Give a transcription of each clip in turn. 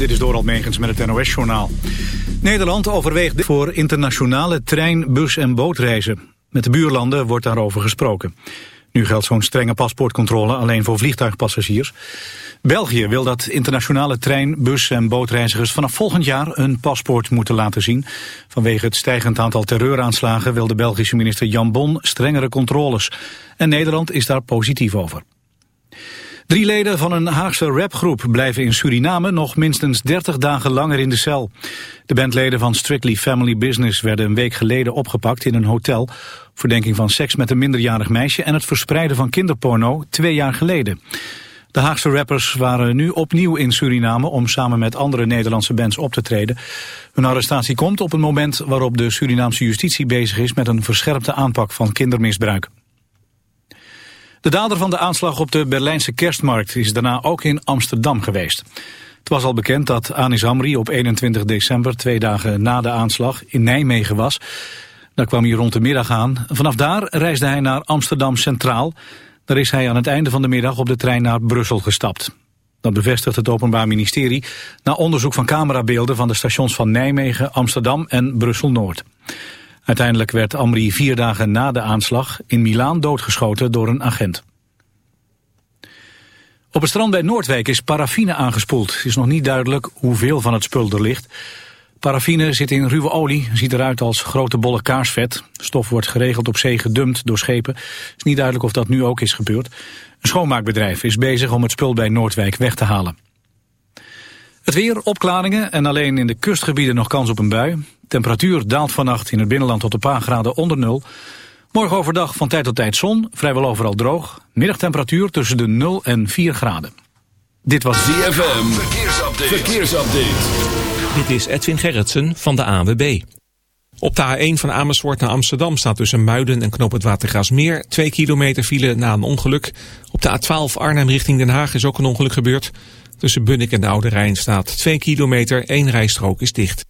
Dit is Doral Megens met het NOS-journaal. Nederland overweegt voor internationale trein-, bus- en bootreizen. Met de buurlanden wordt daarover gesproken. Nu geldt zo'n strenge paspoortcontrole alleen voor vliegtuigpassagiers. België wil dat internationale trein-, bus- en bootreizigers vanaf volgend jaar een paspoort moeten laten zien. Vanwege het stijgend aantal terreuraanslagen wil de Belgische minister Jan Bon strengere controles. En Nederland is daar positief over. Drie leden van een Haagse rapgroep blijven in Suriname nog minstens 30 dagen langer in de cel. De bandleden van Strictly Family Business werden een week geleden opgepakt in een hotel. Verdenking van seks met een minderjarig meisje en het verspreiden van kinderporno twee jaar geleden. De Haagse rappers waren nu opnieuw in Suriname om samen met andere Nederlandse bands op te treden. Hun arrestatie komt op een moment waarop de Surinaamse justitie bezig is met een verscherpte aanpak van kindermisbruik. De dader van de aanslag op de Berlijnse kerstmarkt is daarna ook in Amsterdam geweest. Het was al bekend dat Anis Amri op 21 december, twee dagen na de aanslag, in Nijmegen was. Daar kwam hij rond de middag aan. Vanaf daar reisde hij naar Amsterdam Centraal. Daar is hij aan het einde van de middag op de trein naar Brussel gestapt. Dat bevestigt het Openbaar Ministerie na onderzoek van camerabeelden van de stations van Nijmegen, Amsterdam en Brussel-Noord. Uiteindelijk werd Amri vier dagen na de aanslag in Milaan doodgeschoten door een agent. Op het strand bij Noordwijk is paraffine aangespoeld. Het is nog niet duidelijk hoeveel van het spul er ligt. Paraffine zit in ruwe olie, ziet eruit als grote bolle kaarsvet. Stof wordt geregeld op zee gedumpt door schepen. Het is niet duidelijk of dat nu ook is gebeurd. Een schoonmaakbedrijf is bezig om het spul bij Noordwijk weg te halen. Het weer, opklaringen en alleen in de kustgebieden nog kans op een bui. Temperatuur daalt vannacht in het binnenland tot een paar graden onder nul. Morgen overdag van tijd tot tijd zon, vrijwel overal droog. Middagtemperatuur tussen de 0 en 4 graden. Dit was ZFM, verkeersupdate. verkeersupdate. Dit is Edwin Gerritsen van de ANWB. Op de A1 van Amersfoort naar Amsterdam staat tussen Muiden en Knoop het Watergraasmeer 2 kilometer file na een ongeluk. Op de A12 Arnhem richting Den Haag is ook een ongeluk gebeurd. Tussen Bunnik en de Oude Rijn staat 2 kilometer, één rijstrook is dicht.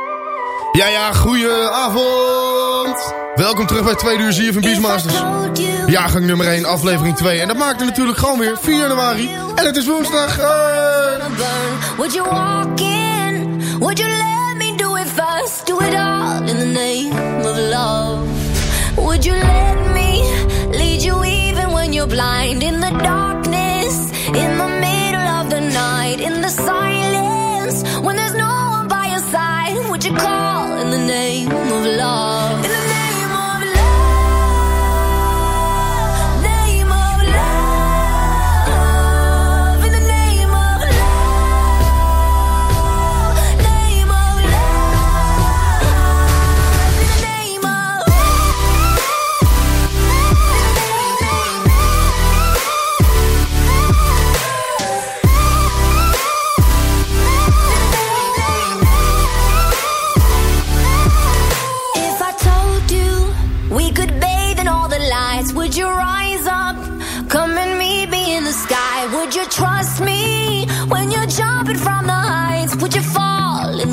Ja, ja, goedenavond. Welkom terug bij 2 uur ZFM Beachmasters. Jaargang nummer 1, aflevering 2. En dat maakt er natuurlijk gewoon weer 4 januari. En het is woensdag. Hey. Would you walk in? Would you let me do it first? Do it all in the name of love. Would you let me lead you even when you're blind? In the darkness, in the middle of the night, in the silence, when there's no one by your side. Would you call name of love?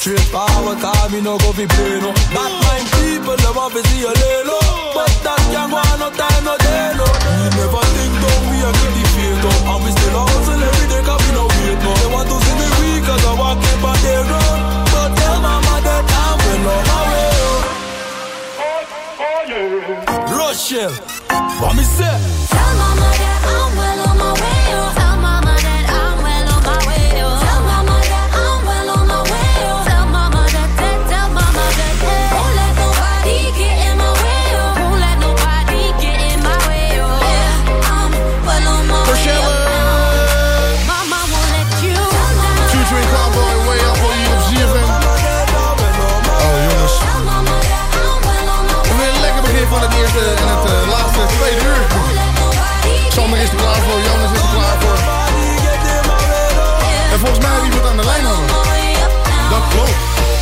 Straight forward, cause me no go be play no. Bad mind people, they want to see you lay low. But that can go on no time, no day no. We never think though, we are keep the faith though. And we still hustle every day, cause we no wait no. They want to see me weak, cause I walk in by their road. But tell mama that I'm well on my way. Rush him, what me say? Tell mama that I'm well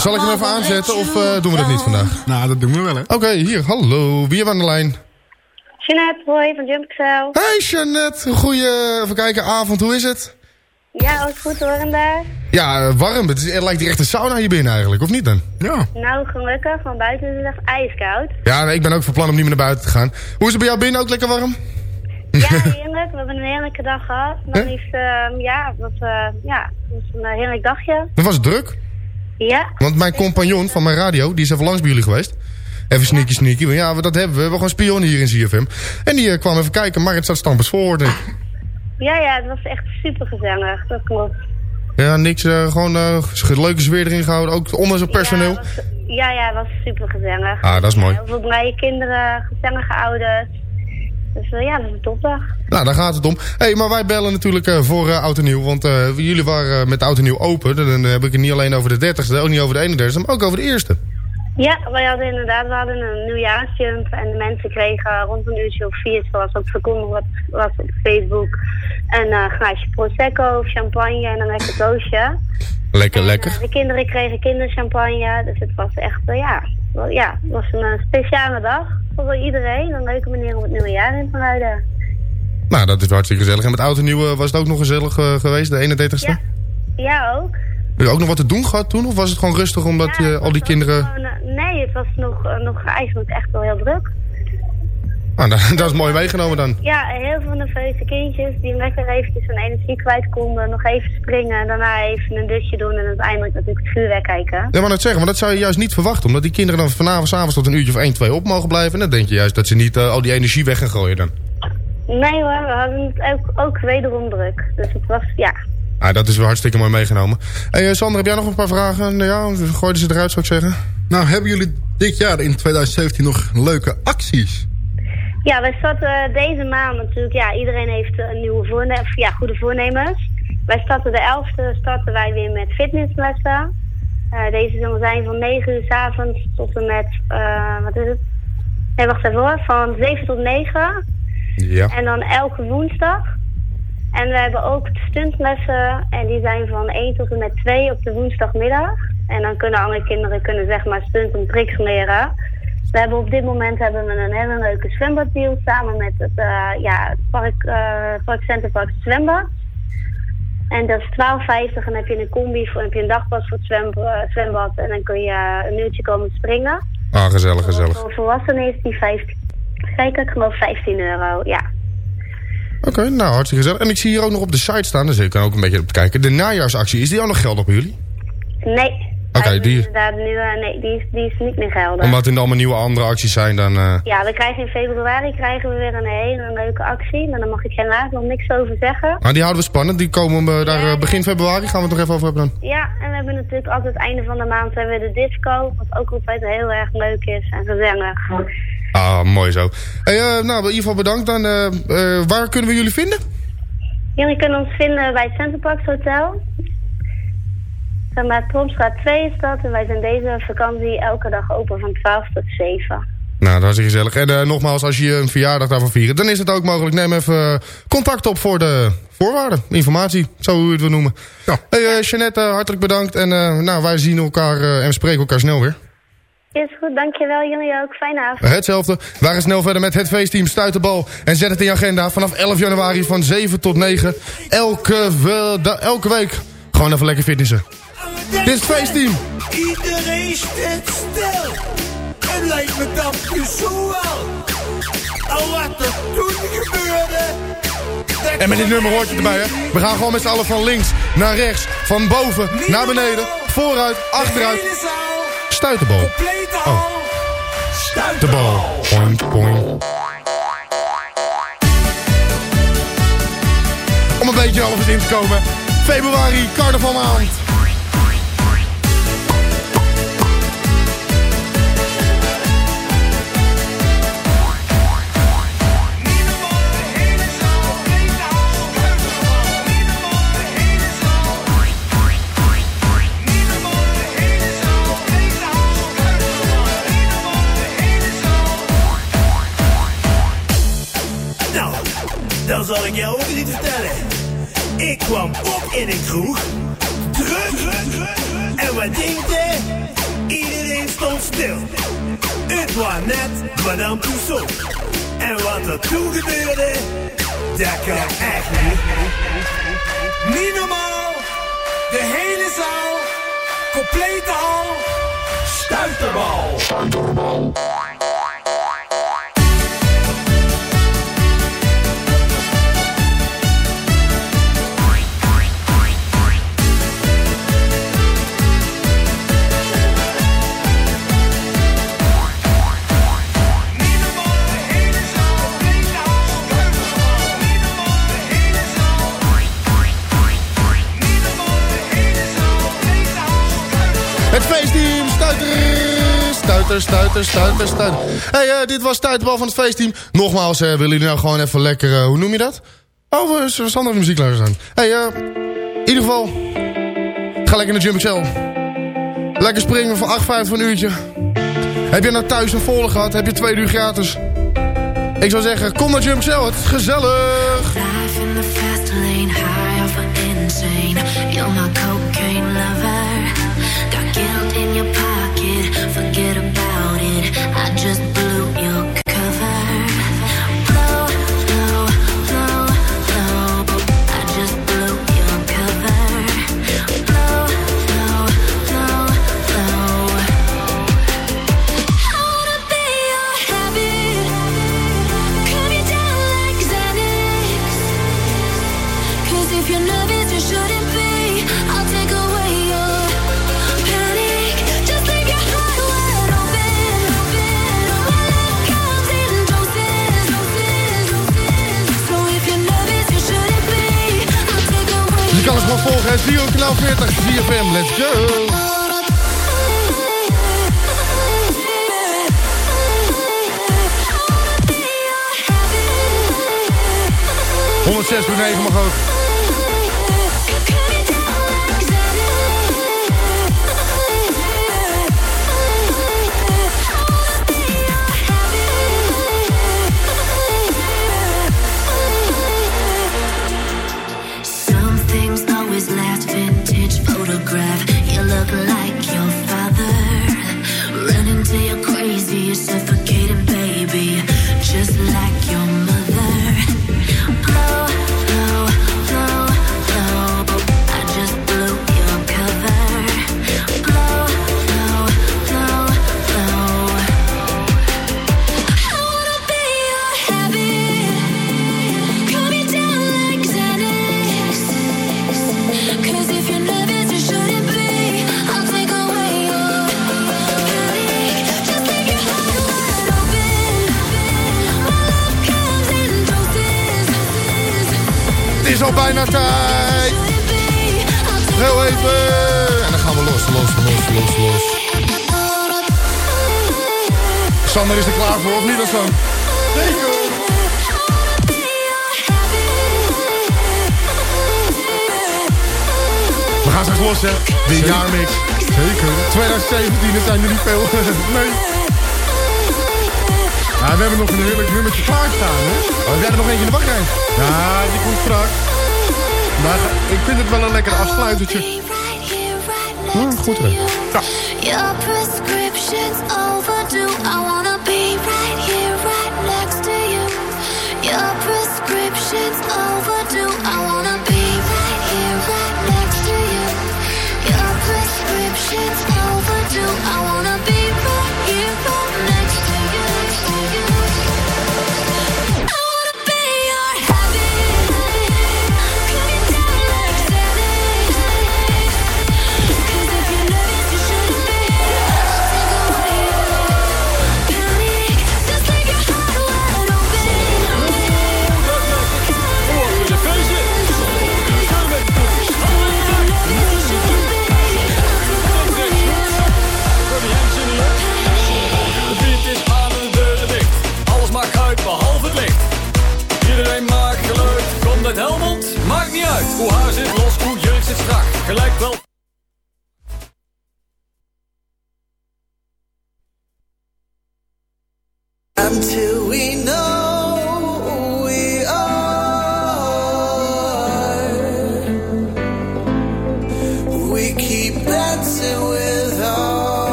Zal ik hem even aanzetten of eh, doen we dat niet vandaag? Nou, dat doen we wel, hè. Oké, hier, hallo. Wie hebben we aan de lijn? Jeanette, hoi, van Jumpcell. Hey Jeannette, goeie, even kijken, avond, hoe is het? Ja, alles goed hoor en daar? Ja, eh, warm. Het, is, het lijkt echt een sauna hier binnen eigenlijk, of niet dan? Ja. Nou, gelukkig, van buiten is het echt ijskoud. Ja, nee, ik ben ook van plan om niet meer naar buiten te gaan. Hoe is het bij jou binnen? Ook lekker warm? Ja, heerlijk. We hebben een heerlijke dag gehad. Maar liefst, ehm, ja, het was, eh, ja, was een heerlijk dagje. Het was druk. Ja. Want mijn compagnon van mijn radio, die is even langs bij jullie geweest. Even sneaky sneaky. Ja, dat hebben we. We hebben gewoon spionnen hier in ZFM. En die eh, kwam even kijken, maar het staat stampers voor. Ja, ja, het was echt super gezellig. Dat klopt. Ja, niks. eh, gewoon eh, leuke sfeer erin gehouden. Ook onder zijn personeel. Ja, het was, ja, ja, het was super gezellig. Ah, dat is mooi. Heel veel blije kinderen, gezellige ouders. Dus eh, ja, dat is een topdag. Nou, daar gaat het om. Hé, hey, maar wij bellen natuurlijk eh, voor eh, Oud en Nieuw. Want jullie waren met Oud en Nieuw open. Dan heb ik het niet alleen over de 30ste, ook niet over de 31ste, maar ook over de eerste. Ja, wij hadden inderdaad we hadden een nieuwjaarsjump en de mensen kregen rond een uurtje of vier, zoals ook verkondigd was, was op Facebook, een eh, glaasje Prosecco of champagne en een lekker doosje. Lekker, lekker. Eh, de kinderen kregen kinderchampagne, dus het was echt, eh, ja, wel- ja, het was een speciale dag voor iedereen. Een leuke manier om het nieuwe jaar in te luiden. Nou, dat is hartstikke gezellig. En met Oud en Nieuw was het ook nog gezellig geweest, de 31ste? Ja, ja ook. Heb je ook nog wat te doen gehad toen? Of was het gewoon rustig omdat Ja, eh, al die kinderen... gewoon, eh, nee, het was nog, eh, nog eigenlijk echt wel heel druk. Ah, dat, dat is mooi meegenomen dan. Ja, heel veel nerveuze kindjes die lekker eventjes hun energie kwijt konden. Nog even springen, daarna even een dusje doen en uiteindelijk natuurlijk het vuurwerk kijken. Ja, maar net zeggen, maar dat zou je juist niet verwachten. Omdat die kinderen dan vanavond, s avonds tot een uurtje of 1, 2 op mogen blijven. En dan denk je juist dat ze niet al die energie weg gaan gooien dan. Nee hoor, we hadden het ook, ook wederom druk. Dus het was, ja. Ah, dat is wel hartstikke mooi meegenomen. Hey, eh, Sander, heb jij nog een paar vragen? Nou Ja, gooi ze eruit, zou ik zeggen. Nou, hebben jullie dit jaar in 2017 nog leuke acties? Ja, wij starten deze maand natuurlijk, ja, iedereen heeft een nieuwe voorne of, ja, goede voornemens. Wij starten de 11e, starten wij weer met fitnesslessen. Eh, deze zullen zijn van 9 uur s avonds tot en met, eh, wat is het? Nee, wacht even hoor, van 7 tot 9. Ja. En dan elke woensdag. En we hebben ook stuntlessen en die zijn van 1 tot en met 2 op de woensdagmiddag. En dan kunnen alle kinderen kunnen zeg maar stunt en tricks leren. We hebben op dit moment hebben we een hele leuke zwembaddeal samen met het, eh, ja, het park, park Centerpark Zwembad. En dat is 12,50 en dan heb je een combi voor, heb je een dagpas voor het zwem, eh, zwembad en dan kun je een uurtje komen springen. Ah, gezellig, gezellig. Voor volwassenen is die 15, kijk, ik geloof 15 euro, ja. Oké, nou, hartstikke gezellig. En ik zie hier ook nog op de site staan, dus ik kan ook een beetje op kijken. De najaarsactie, is die ook nog geldig bij jullie? Nee. Oké, die- Inderdaad, nu, eh, nee, die is, die is niet meer geldig. Omdat er allemaal nieuwe andere acties zijn, dan... eh, Ja, we krijgen in februari krijgen we weer een hele leuke actie. Maar daar mag ik helaas nog niks over zeggen. Nou, die houden we spannend. Die komen we daar eh, begin februari. Gaan we het nog even over hebben dan. Ja, en we hebben natuurlijk altijd het einde van de maand hebben we de disco. Wat ook altijd heel erg leuk is en gezellig. Ah, mooi zo. Hey, eh, nou, in ieder geval bedankt. Dan, eh, eh, waar kunnen we jullie vinden? Jullie kunnen ons vinden bij het Centerparks Hotel. Zeg maar, Tromstraat 2 is dat. En wij zijn deze vakantie elke dag open van 12 tot 7. Nou, dat is gezellig. En nogmaals, als je een verjaardag daarvan viert, dan is het ook mogelijk. Neem even contact op voor de voorwaarden. Informatie, zo hoe je het wil noemen. Ja. Hey, Jeannette, hartelijk bedankt. En eh, nou, wij zien elkaar eh, en spreken elkaar snel weer. Is goed, dankjewel. Jullie ook. Fijne avond. Hetzelfde. We gaan snel verder met het feestteam Stuiterbal. En zet het in je agenda vanaf 11 januari van 7 tot 9. Elke, we- da- elke week. Gewoon even lekker fitnessen. Dit is het feestteam. Iedereen staat stil. Het lijkt me dat je zo wel. Al wat er toen gebeurde. En met dit nummer hoort je erbij, hè. We gaan gewoon met z'n allen van links naar rechts. Van boven naar beneden. Vooruit, achteruit. Stuiterbal. Oh. Stuiterbal. Point, point. Om een beetje alles in te komen. Februari, carnavalmaand. Hé, stuiters, hey, eh, dit was tijdbal van het feestteam. Nogmaals, eh, willen jullie nou gewoon even lekker... Eh, hoe noem je dat? Oh, we zullen zijn. muziek hey, in ieder geval... Ga lekker naar Jump Cell. Lekker springen van 8,5 voor een uurtje. Heb je nou thuis een volle gehad? Heb je twee uur gratis? Ik zou zeggen, kom naar Jump Cell. Het is gezellig. 1240 CFM. Let's go! Zes door mag ook. Sander is er klaar voor, of niet, Sander? Zeker! We gaan straks los, hè? De jaarmix. Zeker. 2017, zijn er niet veel. nee. We hebben nog een heerlijk nummertje klaarstaan, hè? Oh, nog eentje in de bakkerij? Ja, die komt straks. Maar ik vind het wel een lekker afsluitertje. Ja, goed hè. Ja.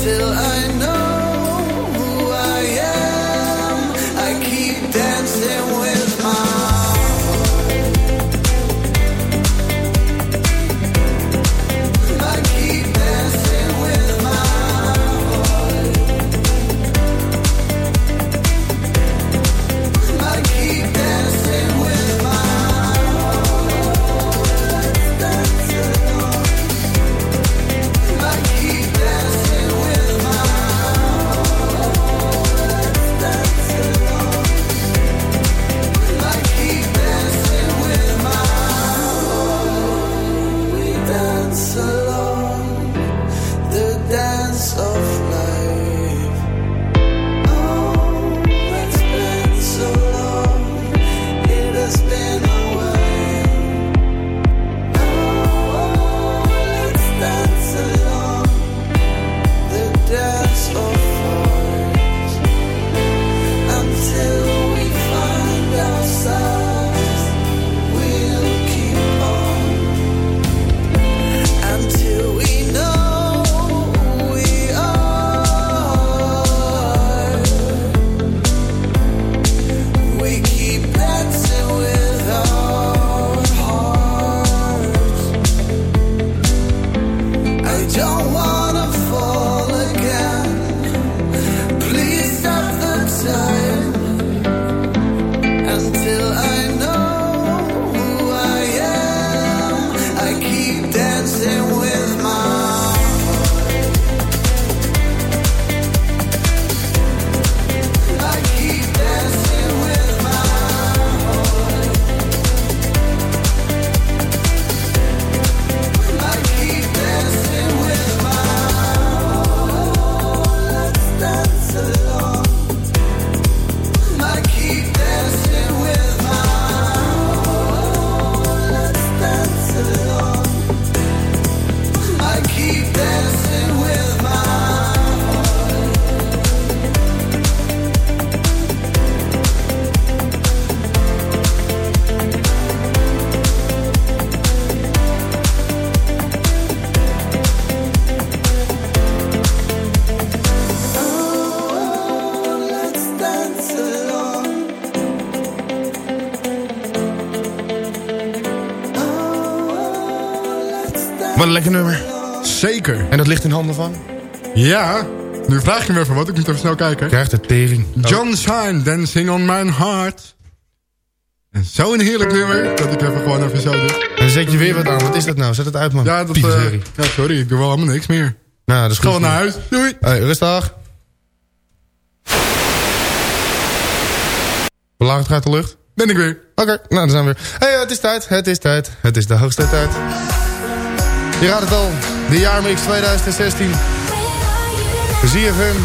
Until I een lekker nummer. Zeker. En dat ligt in handen van? Ja, nu vraag je me even wat. Ik moet even snel kijken. Krijgt de tering. John Shine, Dancing on My Heart. En zo'n heerlijk nummer, dat ik even gewoon even zo doe. En dan zet je weer wat aan. Wat is dat nou? Zet het uit, man. Ja, dat, sorry. ja, sorry, ik doe wel helemaal niks meer. Nou, dat is wel naar huis. Doei. Hey, rustig. Verlaagd gaat de lucht. Ben ik weer. Oké, nou, dan zijn we weer. Hey, het is tijd, het is tijd. Het is de hoogste tijd. Je raadt het al. De jaarmix 2016. ZFM.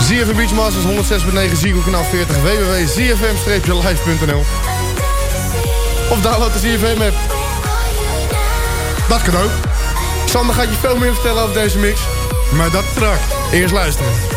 ZFM Beachmasters 106.9 Ziggo kanaal 40 www.zfm-live.nl Of download de ZFM app. Dat kan ook. Sander gaat je veel meer vertellen over deze mix. Maar dat straks. Eerst luisteren.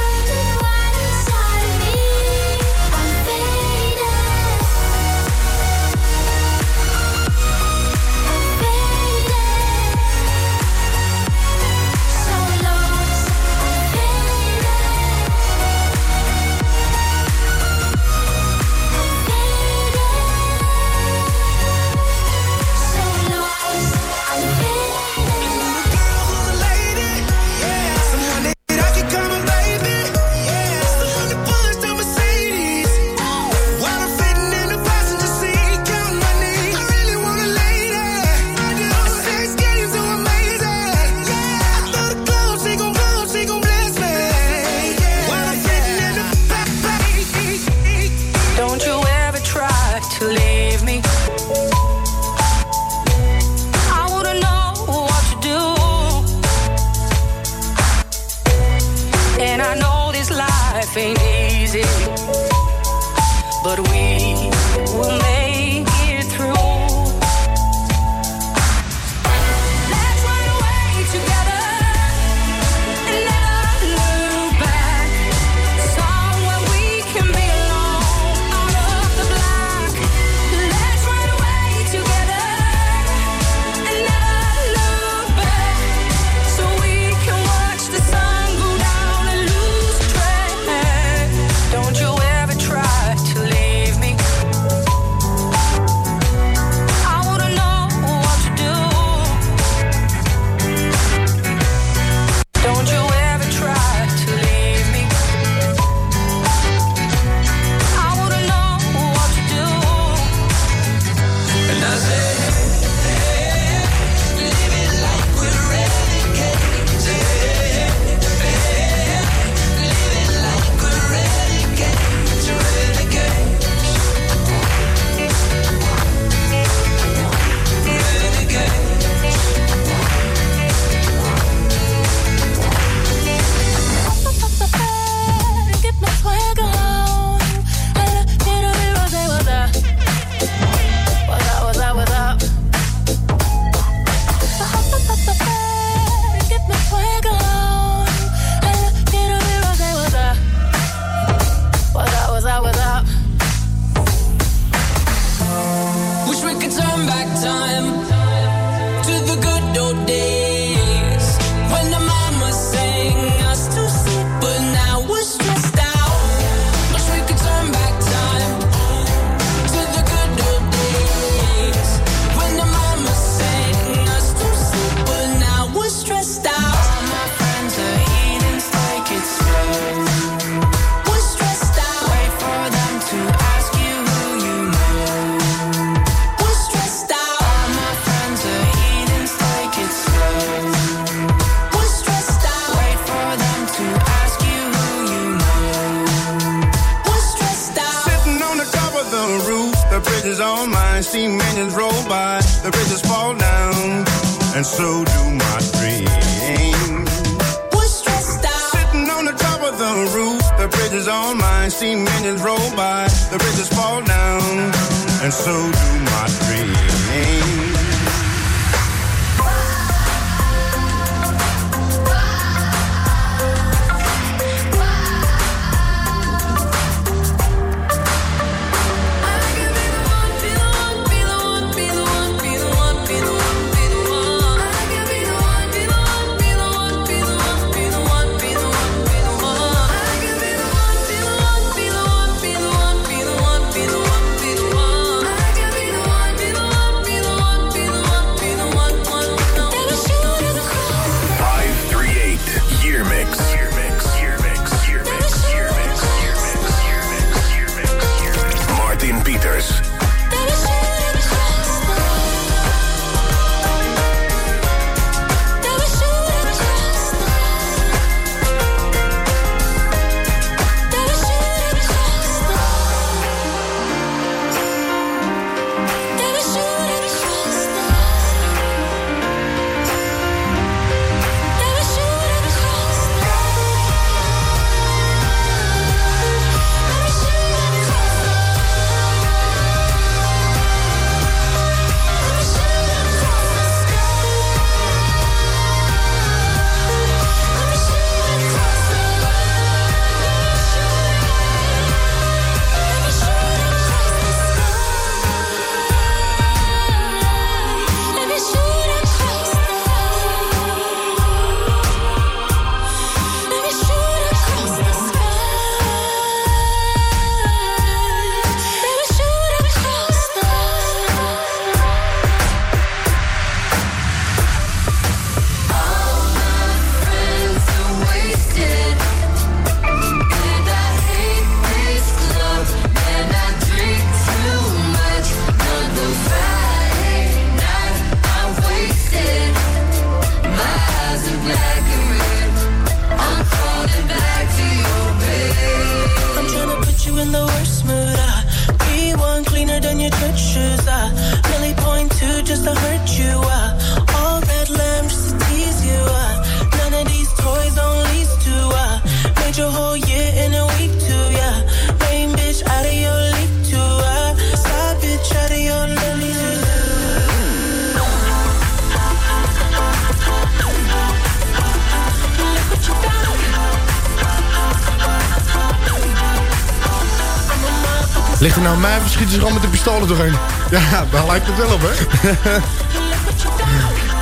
Nou mij of schieten ze gewoon met de pistolen doorheen? Ja, daar lijkt het wel op, hè?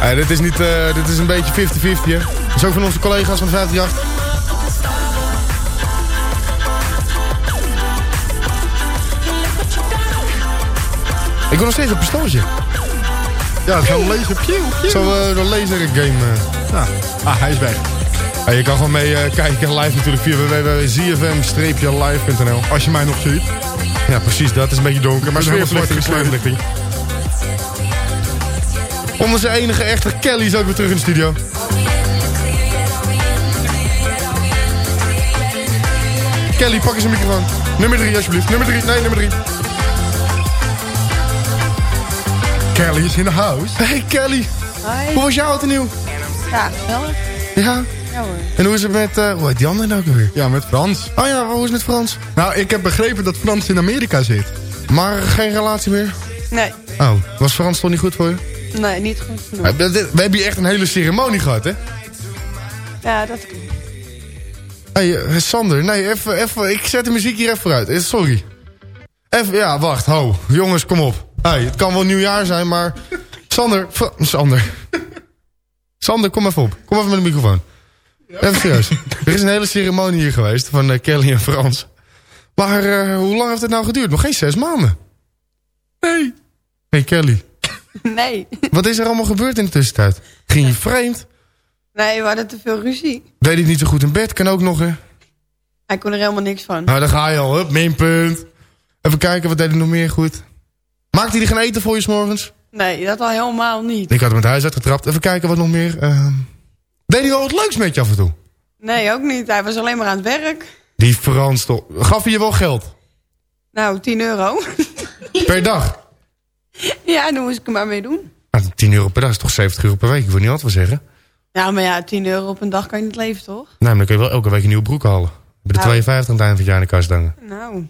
Ja, dit, is niet, eh, dit is een beetje 50-50, hè? Dat is ook van onze collega's van 538. Ik wil nog steeds een pistooltje. Ja, zo'n laser. Zo'n eh, zo'n laser game. eh. Ja. Ah, hij is weg. Ja, je kan gewoon mee eh, kijken live natuurlijk via www.zfm-live.nl. Als je mij nog ziet. Ja, precies. Dat is een beetje donker. Maar sfeerverlichting. Onze enige echte Kelly is ook weer terug in de studio. Kelly, pak eens een microfoon. Nummer 3, alsjeblieft. Nummer 3. Nee, nummer 3. Kelly is in de house. Hey Kelly. Hi. Hoe was jouw oud en nieuw? Ja, wel. Ja? Ja hoor. En hoe is het met... eh hoe heet die andere nou ook alweer? Ja, met Frans. Oh ja, hoe is het met Frans? Nou, ik heb begrepen dat Frans in Amerika zit. Maar geen relatie meer? Nee, Oh, was Frans toch niet goed voor je? nee, niet goed genoeg. We, we- we hebben hier echt een hele ceremonie gehad, hè? Ja, dat klopt. Hé, hey, Sander, nee, even, even, ik zet de muziek hier even vooruit. Eh, Sorry. Even, ja, wacht, ho. Jongens, kom op. Hey, het kan wel nieuwjaar zijn, maar... Sander, Sander. Sander, kom even op. Kom even met de microfoon. Even serieus. er is een hele ceremonie hier geweest van eh, Kelly en Frans. Maar eh, hoe lang heeft het nou geduurd? Nog geen zes maanden. Nee. hey, Kelly. Nee. Wat is er allemaal gebeurd in de tussentijd? Ging je vreemd? Nee, we hadden te veel ruzie. Deed ik niet zo goed in bed? Kan ook nog, hè? Hij kon er helemaal niks van. Nou, daar ga je al. Hup, minpunt. Even kijken, wat deed hij nog meer goed? Maakte hij geen eten voor je s'morgens? Nee, dat al helemaal niet. Ik had hem het huis uitgetrapt. Even kijken wat nog meer. ehm. Deed hij wel wat leuks met je af en toe? Nee, ook niet. Hij was alleen maar aan het werk. Die Frans toch. Gaf hij je wel geld? Nou, 10 euro. Per dag. Ja, dan moest ik er maar mee doen. Nou, 10 euro per dag is toch 70 euro per week? Ik wil niet altijd wel zeggen. Ja, maar ja, 10 euro op een dag kan je niet leven, toch? Nou, maar dan kun je wel elke week een nieuwe broek halen. Bij de Nou. 52 aan het eind van het jaar in de kast hangen. Nou,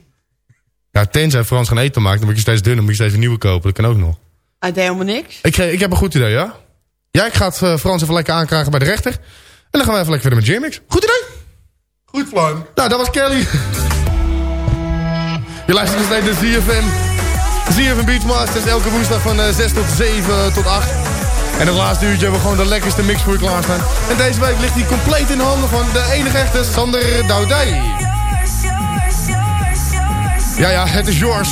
Ja, tenzij Frans gaan eten maakt, dan moet je steeds dunner, moet je steeds een nieuwe kopen. Dat kan ook nog. hij deed helemaal niks. Ik, ik heb een goed idee, ja? Ja, ik ga het eh, Frans even lekker aankragen bij de rechter. En dan gaan we even lekker verder met J-Mix. Goed idee? Goed plan. Nou, dat was Kelly. Je luistert nog steeds naar ZFM. ZFM Beachmasters, elke woensdag van eh, 6 tot 7 tot 8. En het laatste uurtje hebben we gewoon de lekkerste mix voor je klaarstaan. En deze week ligt hij compleet in de handen van de enige echte Sander Doudij. Ja, ja, het is yours.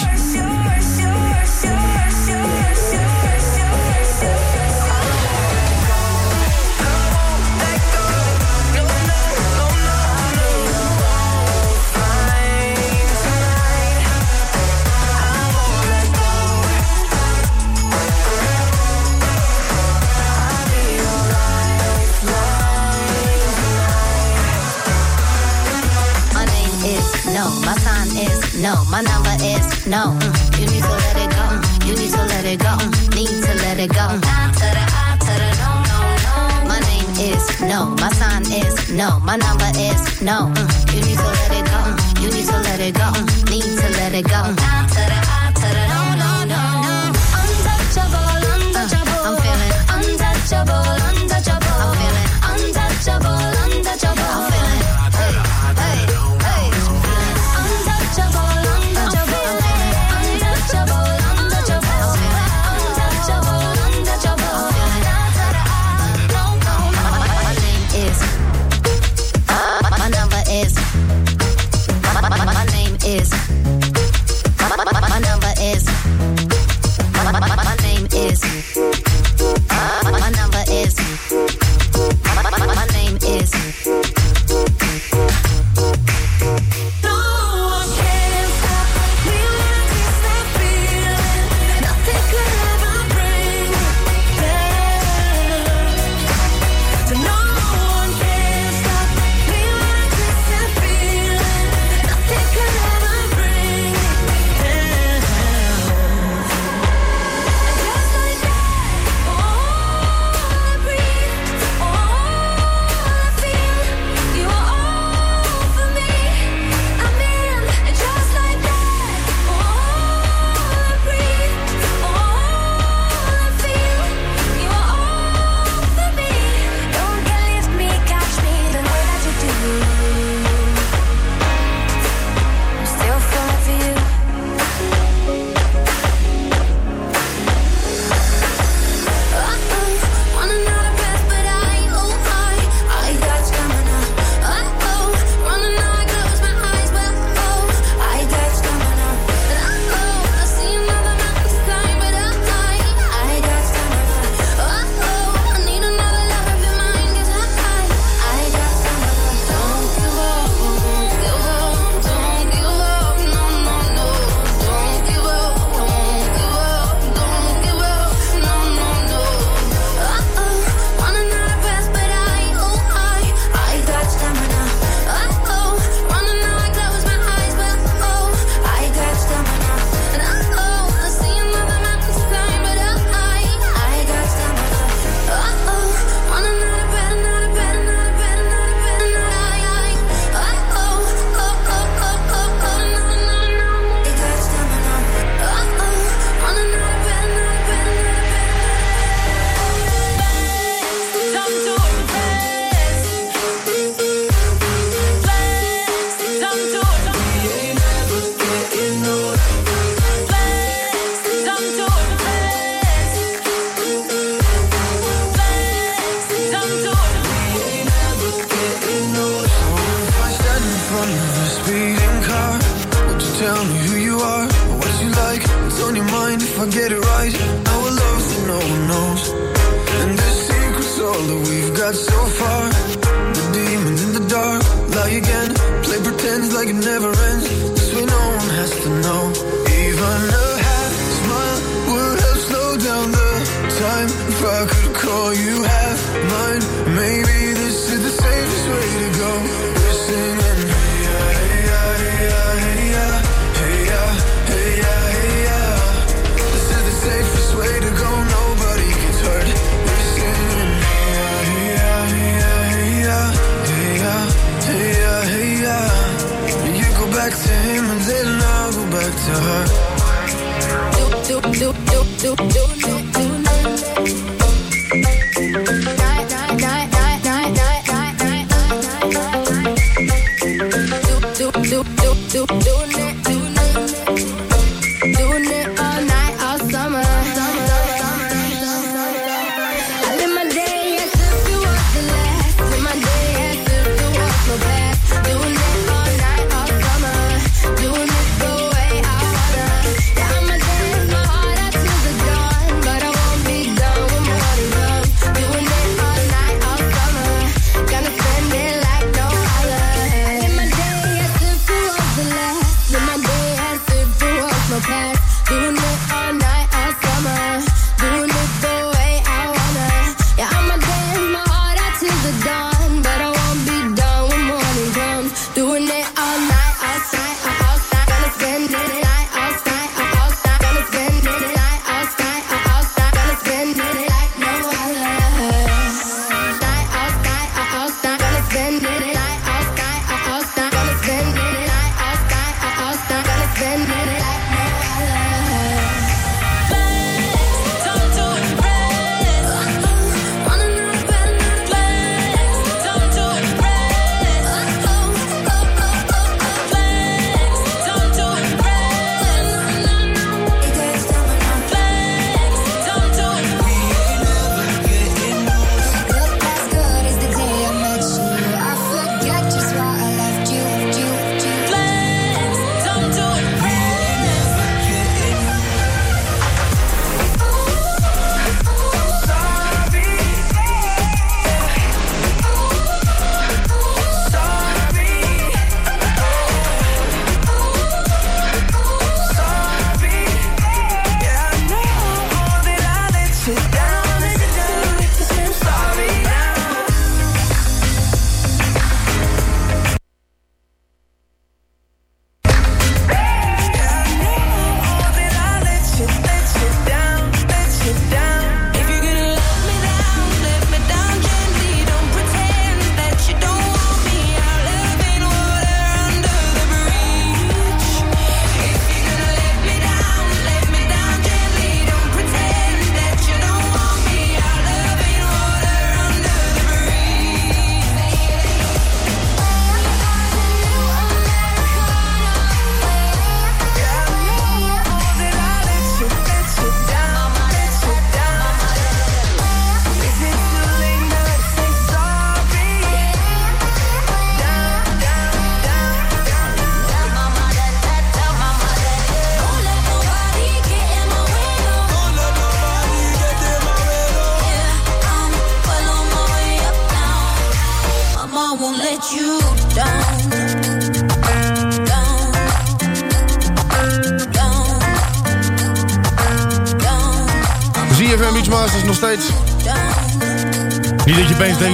No, my sign is no, my number is no. Mm, You need to let it go, you need to let it go, Mm, need to let it go. To I to the no, no, no. My name is no, my sign is no, my number is no. Mm, You need to let it go, you need to let it go, Mm, need to let it go. To I to the no, no, no, no. Untouchable, untouchable. I'm feeling untouchable, untouchable. I'm feeling untouchable, untouchable. I'm feeling.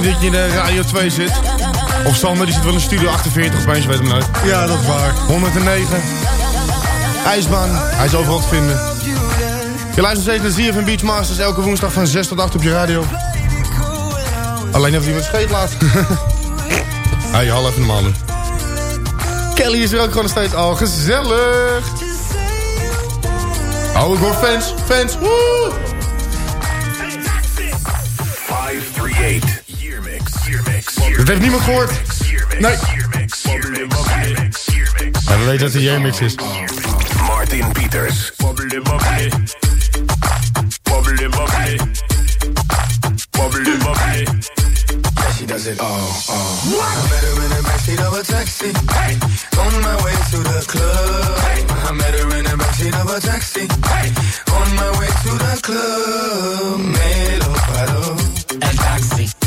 Dat je opeens denkt dat je in de Radio 2 zit. Of Sander, die zit wel in Studio 48 opeens, weet hem nooit. Ja, dat is waar. 109. IJsbaan, hij is overal te vinden. Je luistert steeds naar ZFM Beachmasters elke woensdag van 6 tot 8 op je radio. Alleen even iemand scheet laat. Hé, hey, half even normaal doen. Kelly is er ook gewoon nog steeds. al gezellig. Oh, ik hoor fans. Fans. Woe! Dat heeft niemand gehoord. Nee. Ja, we weten dat het een J-mix is. Martin Peters. Bubbly bubbly. Bubbly bubbly. Bubbly bubbly. Yeah, she does it all, all. I met her in the backseat of a taxi. On my way to the club. I met her in the backseat of a taxi. On my way to the club. Me lo paró. El taxi.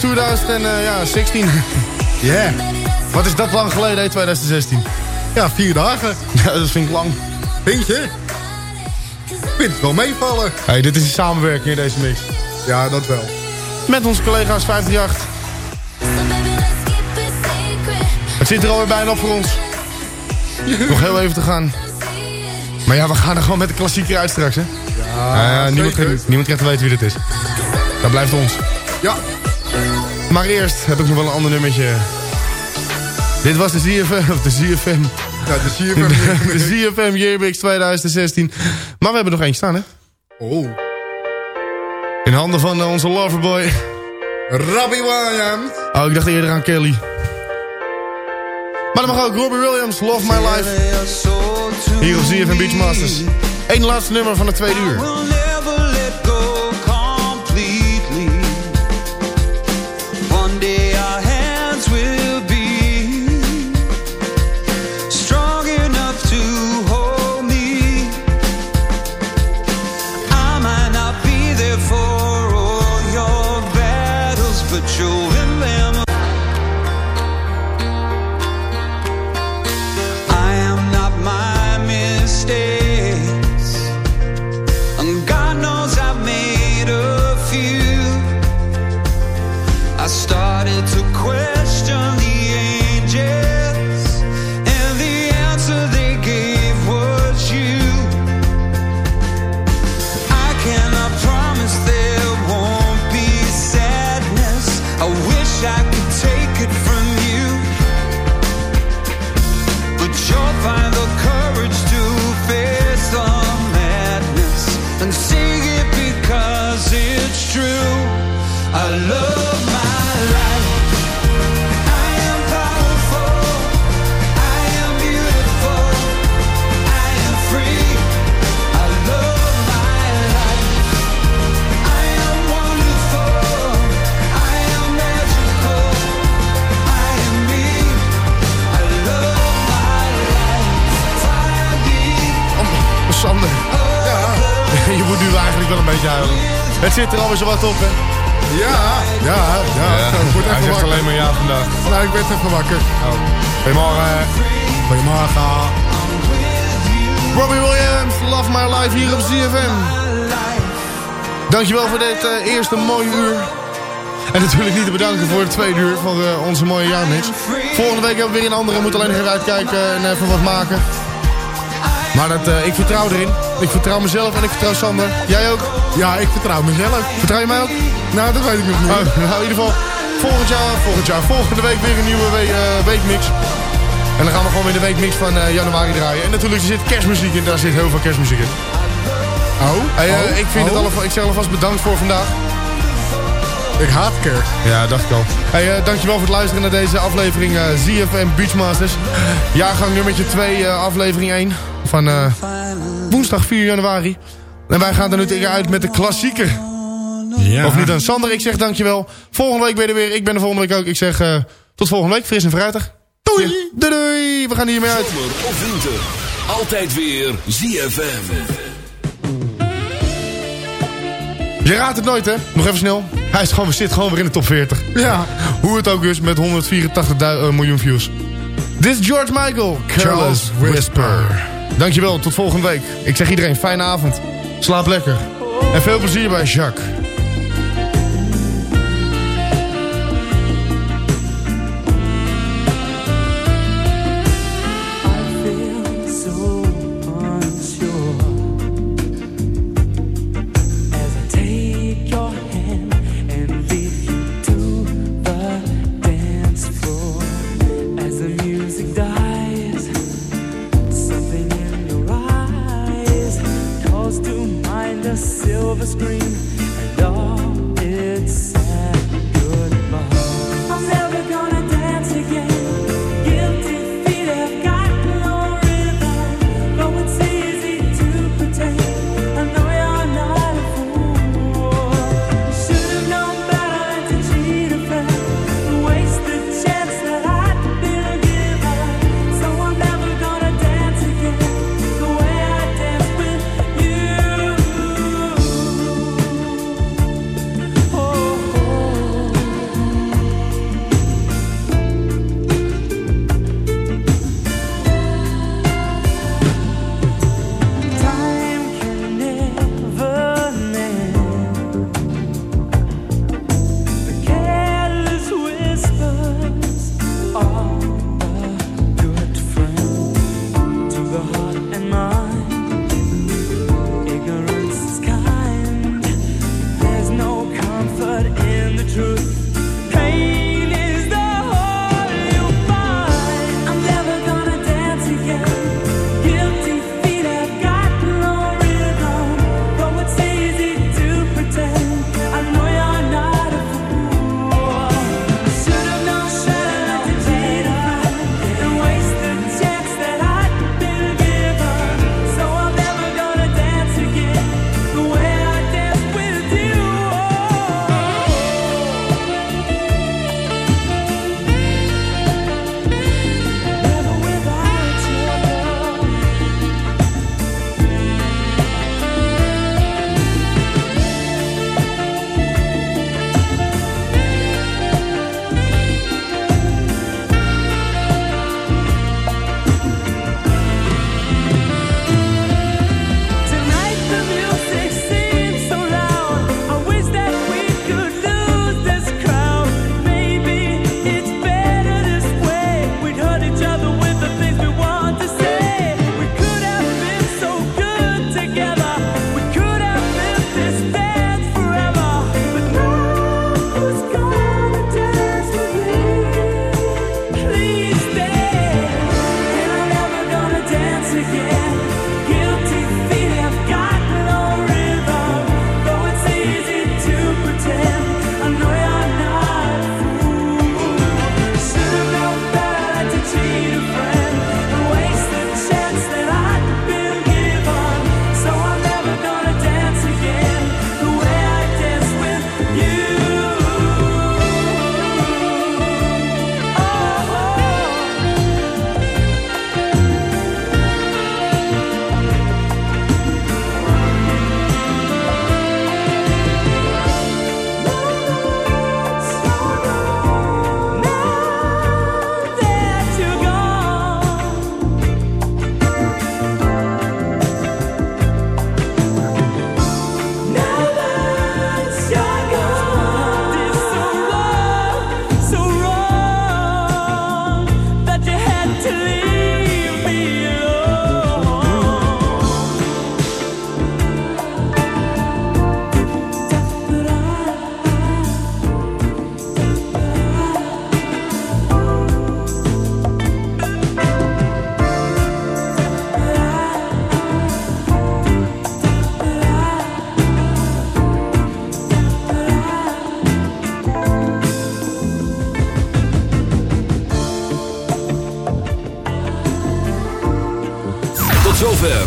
2016. Yeah. Wat is dat lang geleden, hè, 2016? Ja, vier dagen. Ja, dat vind ik lang. Vind je? Ik vind het wel meevallen. Hey, dit is een samenwerking in deze mix. Ja, dat wel. Met onze collega's 538. Het zit er alweer bijna op voor ons. Nog heel even te gaan. Maar ja, we gaan er gewoon met de klassieker uit straks, hè? Ja, niemand, zeker. niemand krijgt te weten wie dit is. Dat blijft ons. Ja. Maar eerst heb ik nog wel een ander nummertje. Dit was de ZFM, of de ZFM. Ja, de ZFM. De ZFM Yearbix 2016. Maar we hebben nog eentje staan, hè? Oh. In handen van eh, onze loverboy. Robbie Williams. Oh, ik dacht eerder aan Kelly. Maar dan mag ook Robbie Williams, Love My Life. Hier op ZFM Beachmasters. Eén laatste nummer van de tweede uur. Zo wat op, hè? Ja, ja, ja. Ik word Hij zegt alleen maar ja vandaag. Nou, ik werd even wakker. Goedemorgen. Goedemorgen. Robbie Williams, Love My Life hier op ZFM. Dankjewel voor dit eh, eerste mooie uur. En natuurlijk niet te bedanken voor het tweede uur van eh, onze mooie jaarmix. Volgende week hebben we weer een andere. Moet alleen even uitkijken en even wat maken. Maar dat, eh, ik vertrouw erin. Ik vertrouw mezelf en ik vertrouw Sander. Jij ook? Ja, ik vertrouw mezelf. Vertrouw je mij ook? Nou, dat weet ik nog niet. Oh, nou, in ieder geval, volgend jaar, volgend jaar, volgende week weer een nieuwe we- eh, weekmix. En dan gaan we gewoon weer de weekmix van eh, januari draaien. En natuurlijk er zit kerstmuziek in, daar zit heel veel kerstmuziek in. Oh, Hey, eh, oh, ik, vind het oh. alvast, ik zeg alvast bedankt voor vandaag. Ik haat kerst. Ja, dacht ik al. Hey, dankjewel voor het luisteren naar deze aflevering eh, ZFM Beachmasters. Jaargang nummertje 2, eh, aflevering 1 van woensdag 4 januari. En wij gaan er nu tegenuit met de klassieker. Ja. Of niet dan? Sander, ik zeg dankjewel. Volgende week ben je weer. Ik ben er volgende week ook. Ik zeg eh, tot volgende week. Fris en vrijdag. Doei. Doei. We gaan hiermee uit. Zomer of winter. Altijd weer ZFM. Je raadt het nooit, hè? Nog even snel. Hij is gewoon, zit gewoon weer in de top 40. Ja. Hoe het ook is met 184 eh, miljoen views. Dit is George Michael. Charles Whisper. Whisper. Dankjewel. Tot volgende week. Ik zeg iedereen, fijne avond. Slaap lekker. En veel plezier bij Jacques.